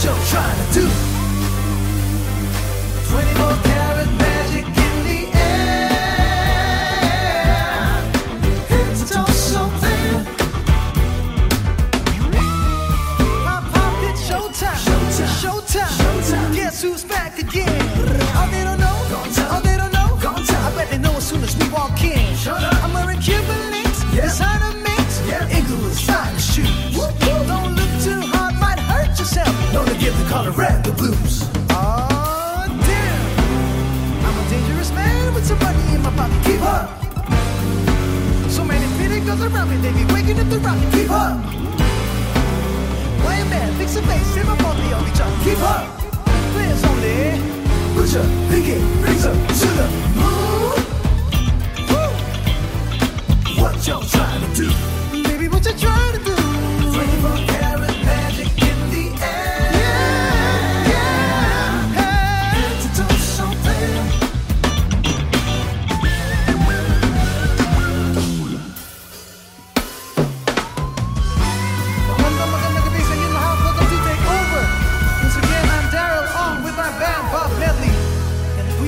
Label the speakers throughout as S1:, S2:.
S1: Go. goes around me, they be waking up the rocket.
S2: Keep up.
S1: Why a man fix a face, him up on the only job.
S2: Keep up.
S1: Players only.
S2: Put your pinky rings up.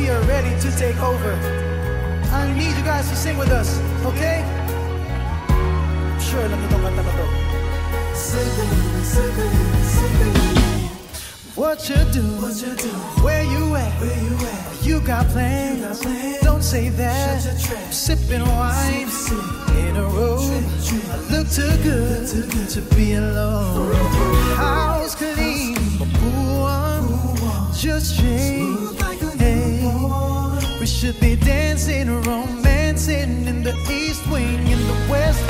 S1: we are ready to take over. I need you guys to sing with us, okay? Sure, let me know what you do?
S2: What you do?
S1: Where you at?
S2: Where you at?
S1: You got plans?
S2: You got plans.
S1: Don't say that. Sipping wine
S2: sip, sip.
S1: in a
S2: room.
S1: I look too good, look
S2: too good
S1: to be alone. House clean, pool warm, just change should be dancing, romancing in the east wing, in the west.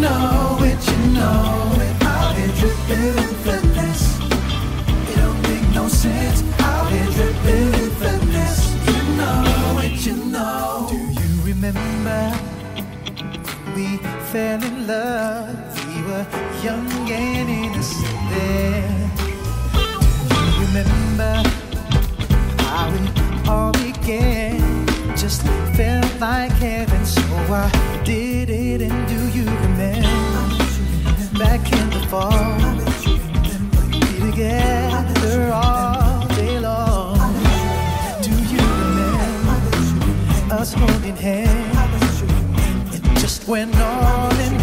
S1: know it, you know it.
S2: Dripping in. It don't make no sense. Dripping in. You know it, you know.
S1: Do you remember we fell in love? We were young and
S3: falling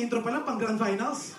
S3: intro pa lang pang grand finals.